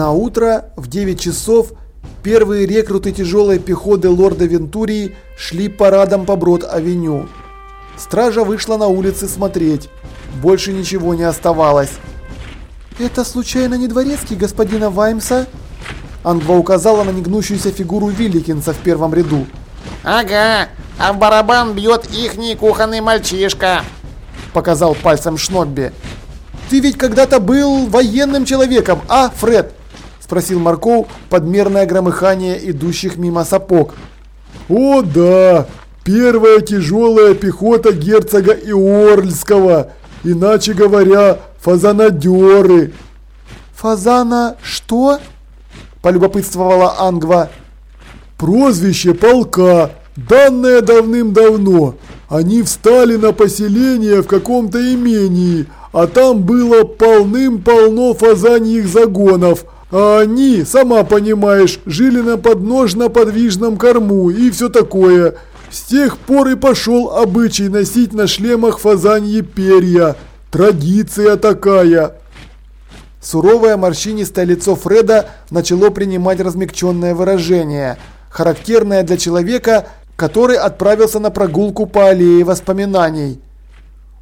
На утро в 9 часов первые рекруты тяжелой пехоты лорда Вентурии шли парадом по Брод-авеню. Стража вышла на улицы смотреть. Больше ничего не оставалось. «Это случайно не дворецкий господина Ваймса?» Ангва указала на негнущуюся фигуру Вилликинса в первом ряду. «Ага, а в барабан бьет ихний кухонный мальчишка!» Показал пальцем Шнобби. «Ты ведь когда-то был военным человеком, а, Фред?» Спросил Марков подмерное громыхание идущих мимо сапог. «О да! Первая тяжелая пехота герцога Иорльского, иначе говоря, фазанадеры!» «Фазана что?» – полюбопытствовала Ангва. «Прозвище полка, данное давным-давно. Они встали на поселение в каком-то имении, а там было полным-полно фазаньих загонов, а они, сама понимаешь, жили на подножно-подвижном корму и все такое. С тех пор и пошел обычай носить на шлемах фазаньи перья. Традиция такая. Суровое морщинистое лицо Фреда начало принимать размягченное выражение, характерное для человека, который отправился на прогулку по аллее воспоминаний.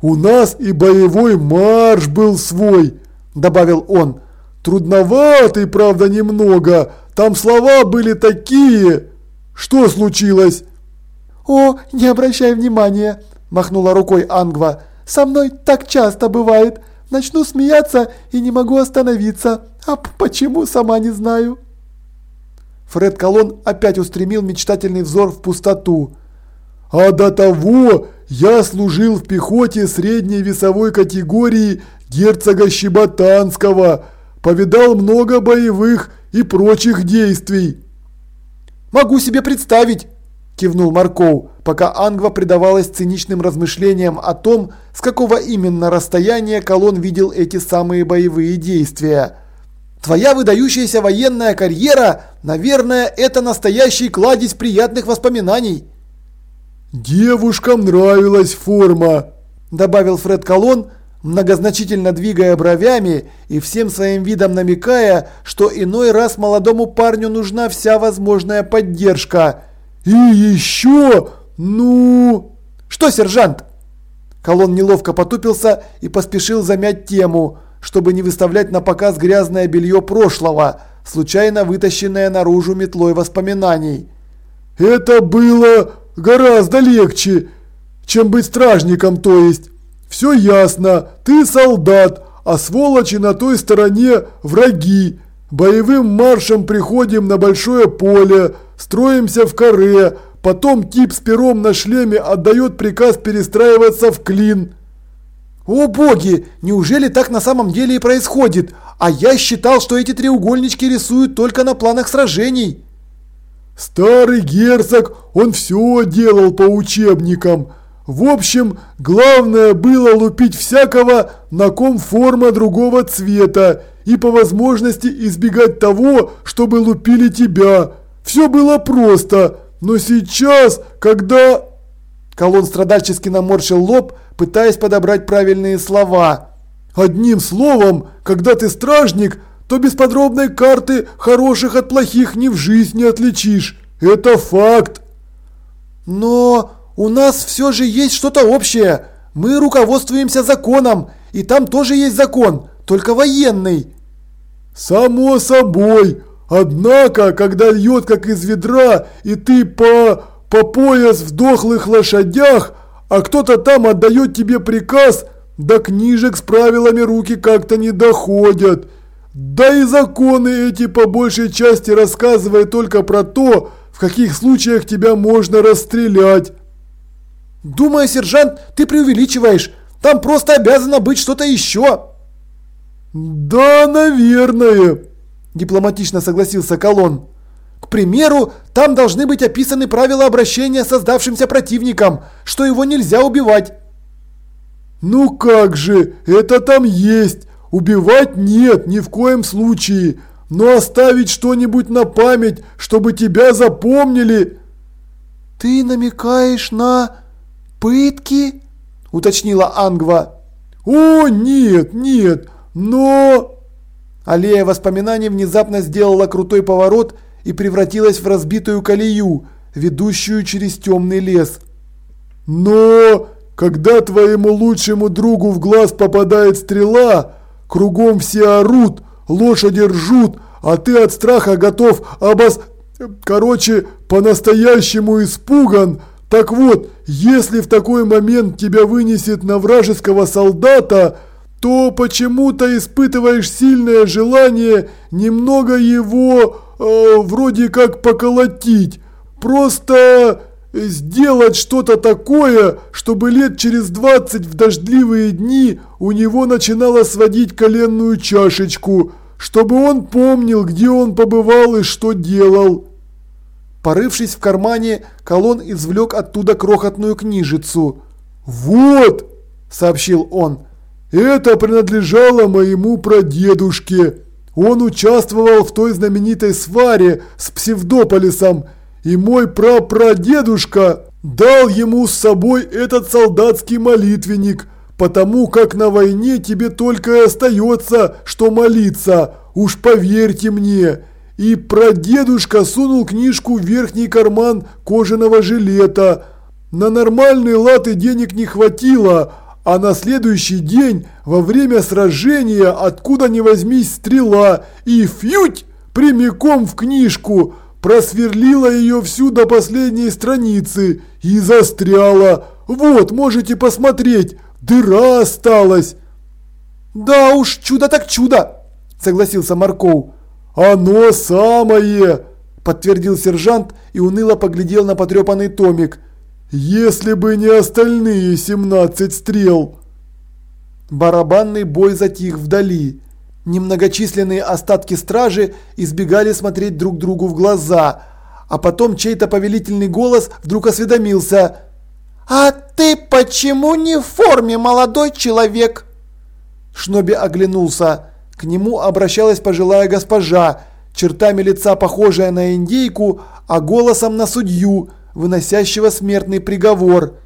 «У нас и боевой марш был свой», – добавил он. «Трудноватый, правда, немного. Там слова были такие. Что случилось?» «О, не обращай внимания», – махнула рукой Ангва. «Со мной так часто бывает. Начну смеяться и не могу остановиться. А почему, сама не знаю». Фред Колон опять устремил мечтательный взор в пустоту. «А до того я служил в пехоте средней весовой категории герцога Щеботанского, повидал много боевых и прочих действий». «Могу себе представить!» – кивнул Марков, пока Ангва предавалась циничным размышлениям о том, с какого именно расстояния Колон видел эти самые боевые действия – Твоя выдающаяся военная карьера, наверное, это настоящий кладезь приятных воспоминаний. Девушкам нравилась форма, добавил Фред Колон, многозначительно двигая бровями и всем своим видом намекая, что иной раз молодому парню нужна вся возможная поддержка. И еще, ну... Что, сержант? Колон неловко потупился и поспешил замять тему чтобы не выставлять на показ грязное белье прошлого, случайно вытащенное наружу метлой воспоминаний. «Это было гораздо легче, чем быть стражником, то есть. Все ясно, ты солдат, а сволочи на той стороне враги. Боевым маршем приходим на большое поле, строимся в каре, потом тип с пером на шлеме отдает приказ перестраиваться в клин». О боги, неужели так на самом деле и происходит? А я считал, что эти треугольнички рисуют только на планах сражений. Старый герцог, он все делал по учебникам. В общем, главное было лупить всякого, на ком форма другого цвета, и по возможности избегать того, чтобы лупили тебя. Все было просто, но сейчас, когда... Колон страдальчески наморщил лоб, пытаясь подобрать правильные слова. Одним словом, когда ты стражник, то без подробной карты хороших от плохих ни в жизнь не отличишь. Это факт. Но у нас все же есть что-то общее. Мы руководствуемся законом, и там тоже есть закон, только военный. Само собой. Однако, когда льет как из ведра, и ты по по пояс в дохлых лошадях, а кто-то там отдает тебе приказ, до книжек с правилами руки как-то не доходят. Да и законы эти по большей части рассказывают только про то, в каких случаях тебя можно расстрелять. Думаю, сержант, ты преувеличиваешь. Там просто обязано быть что-то еще. Да, наверное, дипломатично согласился Колон. К примеру, там должны быть описаны правила обращения с создавшимся противником, что его нельзя убивать. Ну как же, это там есть. Убивать нет, ни в коем случае. Но оставить что-нибудь на память, чтобы тебя запомнили. Ты намекаешь на пытки? Уточнила Ангва. О, нет, нет, но... Аллея воспоминаний внезапно сделала крутой поворот и превратилась в разбитую колею, ведущую через темный лес. Но когда твоему лучшему другу в глаз попадает стрела, кругом все орут, лошади ржут, а ты от страха готов обос... Короче, по-настоящему испуган. Так вот, если в такой момент тебя вынесет на вражеского солдата, то почему-то испытываешь сильное желание немного его э, вроде как поколотить. Просто сделать что-то такое, чтобы лет через 20 в дождливые дни у него начинало сводить коленную чашечку, чтобы он помнил, где он побывал и что делал. Порывшись в кармане, Колон извлек оттуда крохотную книжицу. «Вот!» – сообщил он. «Это принадлежало моему прадедушке. Он участвовал в той знаменитой сваре с Псевдополисом, и мой прапрадедушка дал ему с собой этот солдатский молитвенник, потому как на войне тебе только и остается, что молиться, уж поверьте мне». И прадедушка сунул книжку в верхний карман кожаного жилета. На нормальные латы денег не хватило, а на следующий день во время сражения откуда ни возьмись стрела и фьють прямиком в книжку, просверлила ее всю до последней страницы и застряла. Вот, можете посмотреть, дыра осталась. Да уж, чудо так чудо, согласился Марков. «Оно самое!» – подтвердил сержант и уныло поглядел на потрепанный томик. «Если бы не остальные 17 стрел!» Барабанный бой затих вдали. Немногочисленные остатки стражи избегали смотреть друг другу в глаза, а потом чей-то повелительный голос вдруг осведомился. «А ты почему не в форме, молодой человек?» Шноби оглянулся. К нему обращалась пожилая госпожа, чертами лица похожая на индейку, а голосом на судью, выносящего смертный приговор.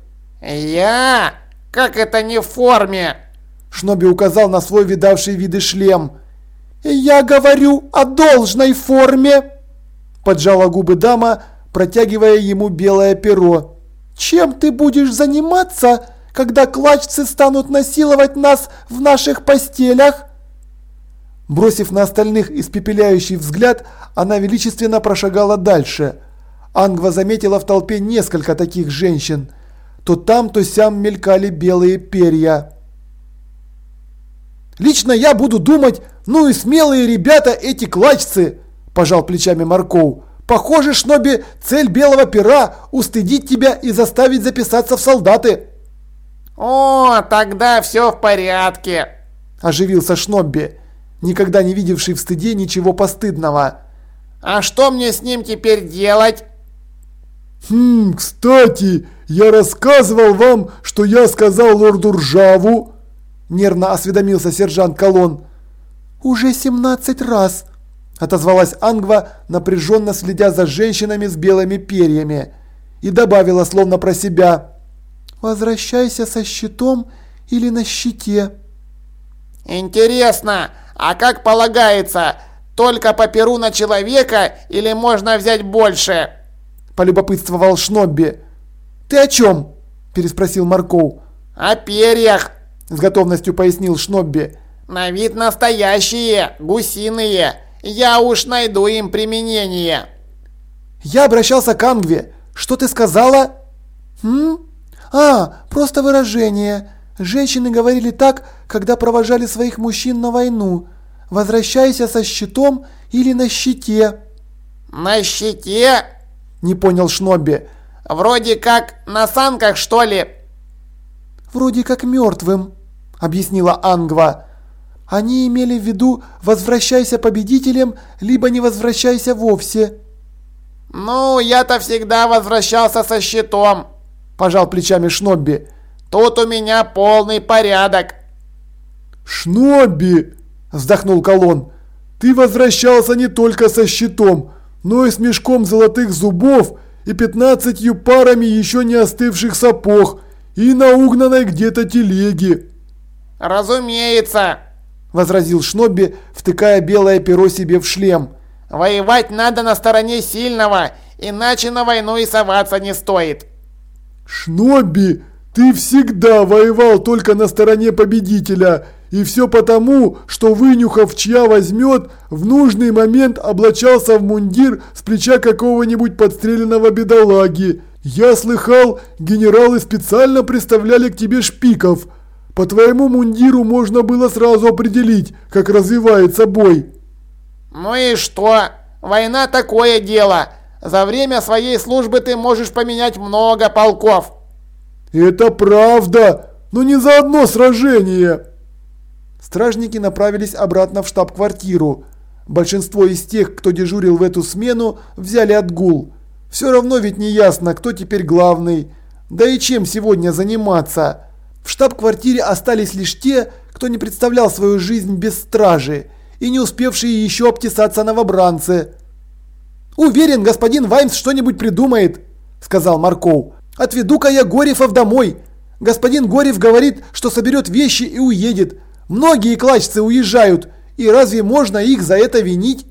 «Я? Как это не в форме?» Шноби указал на свой видавший виды шлем. «Я говорю о должной форме!» Поджала губы дама, протягивая ему белое перо. «Чем ты будешь заниматься, когда клачцы станут насиловать нас в наших постелях?» Бросив на остальных испепеляющий взгляд, она величественно прошагала дальше. Ангва заметила в толпе несколько таких женщин. То там, то сям мелькали белые перья. «Лично я буду думать, ну и смелые ребята эти клачцы!» – пожал плечами Марков. «Похоже, Шноби, цель белого пера – устыдить тебя и заставить записаться в солдаты!» «О, тогда все в порядке!» – оживился Шнобби никогда не видевший в стыде ничего постыдного. «А что мне с ним теперь делать?» «Хм, кстати, я рассказывал вам, что я сказал лорду Ржаву?» Нервно осведомился сержант Колон. «Уже 17 раз», – отозвалась Ангва, напряженно следя за женщинами с белыми перьями. И добавила, словно про себя. «Возвращайся со щитом или на щите». «Интересно, а как полагается, только по перу на человека или можно взять больше?» Полюбопытствовал Шнобби. «Ты о чем?» переспросил Марков. «О перьях!» с готовностью пояснил Шнобби. «На вид настоящие, гусиные. Я уж найду им применение». «Я обращался к Ангве. Что ты сказала?» «Хм? А, просто выражение. Женщины говорили так, когда провожали своих мужчин на войну. Возвращайся со щитом или на щите. На щите? Не понял Шнобби. Вроде как на санках, что ли? Вроде как мертвым, объяснила Ангва. Они имели в виду «возвращайся победителем, либо не возвращайся вовсе». «Ну, я-то всегда возвращался со щитом», – пожал плечами Шнобби. «Тут у меня полный порядок». «Шнобби!» Вздохнул Колон. Ты возвращался не только со щитом, но и с мешком золотых зубов и пятнадцатью парами еще не остывших сапог и на угнанной где-то телеге. Разумеется, – возразил Шнобби, втыкая белое перо себе в шлем. «Воевать надо на стороне сильного, иначе на войну и соваться не стоит». «Шнобби, ты всегда воевал только на стороне победителя, и все потому, что вынюхав, чья возьмет, в нужный момент облачался в мундир с плеча какого-нибудь подстреленного бедолаги. Я слыхал, генералы специально представляли к тебе шпиков». По твоему мундиру можно было сразу определить, как развивается бой. Ну и что? Война такое дело. За время своей службы ты можешь поменять много полков. Это правда, но не за одно сражение. Стражники направились обратно в штаб-квартиру. Большинство из тех, кто дежурил в эту смену, взяли отгул. Все равно ведь не ясно, кто теперь главный. Да и чем сегодня заниматься. В штаб-квартире остались лишь те, кто не представлял свою жизнь без стражи и не успевшие еще обтесаться новобранцы. «Уверен, господин Ваймс что-нибудь придумает», – сказал Марков. «Отведу-ка я Горифов домой. Господин Горев говорит, что соберет вещи и уедет. Многие клачцы уезжают, и разве можно их за это винить?»